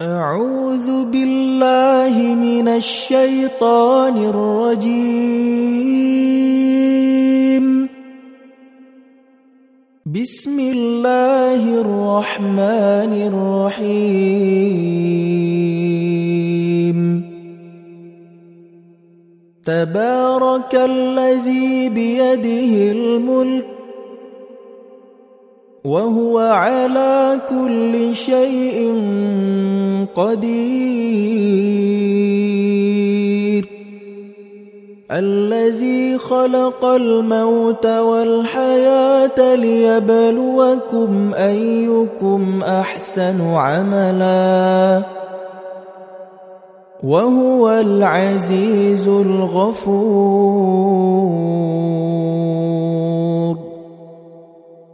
أعوذ بالله من الشيطان الرجيم. بسم الله الرحمن الرحيم. تبارك الذي بيده الملك وهو على كل شيء قدير. الذي خلق الموت والحياة ليبلوكم أيكم أحسن عملا. وهو العزيز الغفور.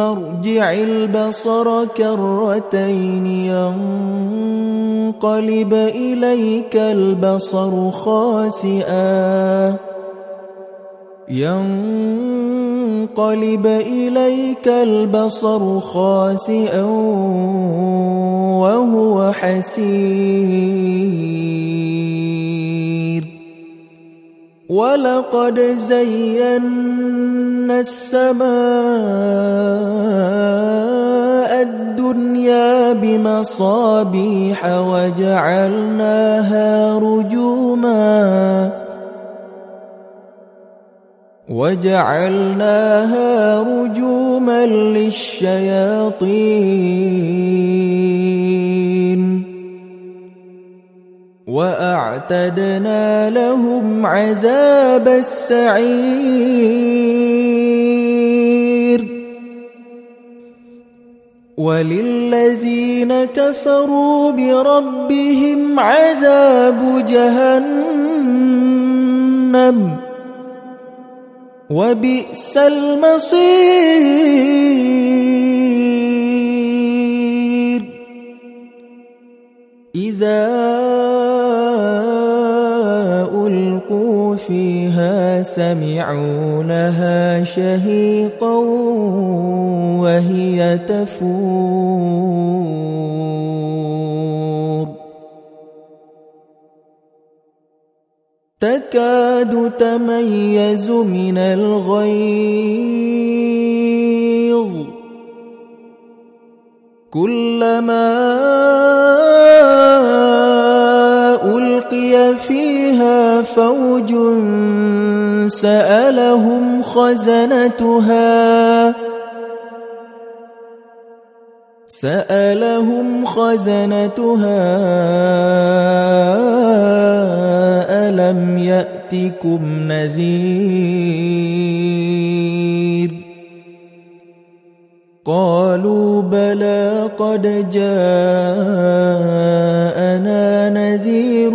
ارجع البصر كرتين ينقلب إليك البصر خاسئا. ينقلب إليك البصر خاسئا وهو حسير. ولقد زينا السماء الدنيا بمصابيح وجعلناها رجوما وجعلناها رجوما للشياطين وأعتدنا لهم عذاب السعير. وللذين كفروا بربهم عذاب جهنم. وبئس المصير. شهيقا وهي تفور. تكاد تميز من الغيظ. كلما ألقي فيها فوج سألهم خزنتها. سألهم خزنتها. ألم يأتكم نذير؟ قالوا بلى قد جاءنا نذير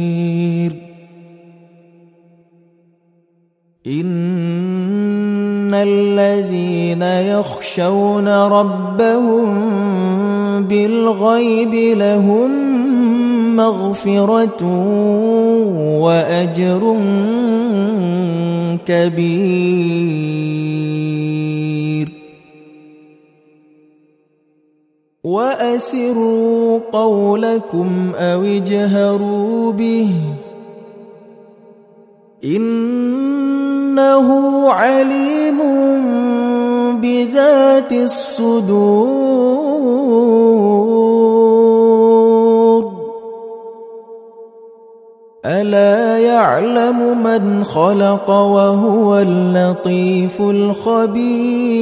ان الذين يخشون ربهم بالغيب لهم مغفرة وأجر كبير وأسروا قولكم أو اجهروا به إنه عليم بذات الصدور. ألا يعلم من خلق وهو اللطيف الخبير.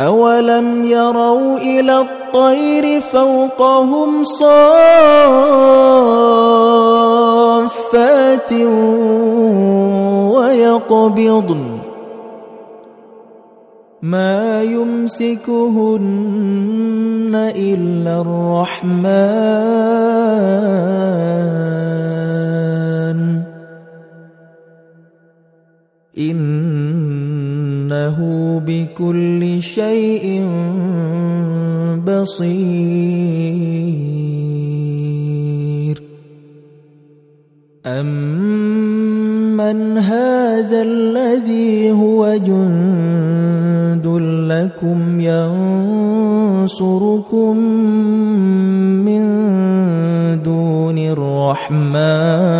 أولم يروا إلى الطير فوقهم صافات ويقبضن ما يمسكهن إلا الرحمن إنه بكل شيء بصير. أمن هذا الذي هو جند لكم ينصركم من دون الرحمن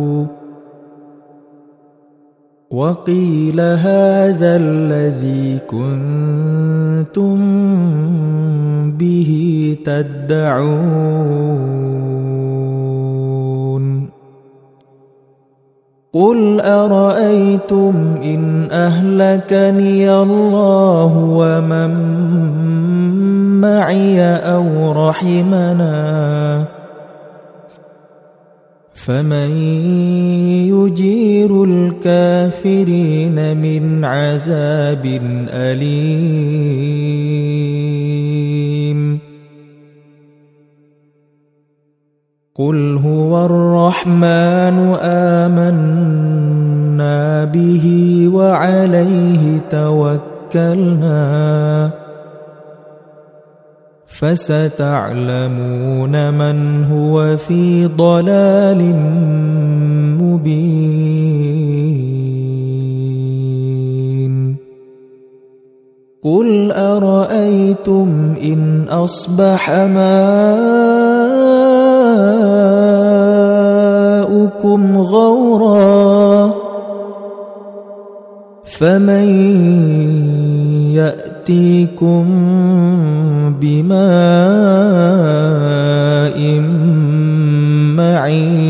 وقيل هذا الذي كنتم به تدعون. قل أرأيتم إن أهلكني الله ومن معي أو رحمنا؟ فمن يجير الكافرين من عذاب أليم. قل هو الرحمن آمنا به وعليه توكلنا. فستعلمون من هو في ضلال مبين. قل أرأيتم إن أصبح ماؤكم غورا فمن يأتيكم بماء معين.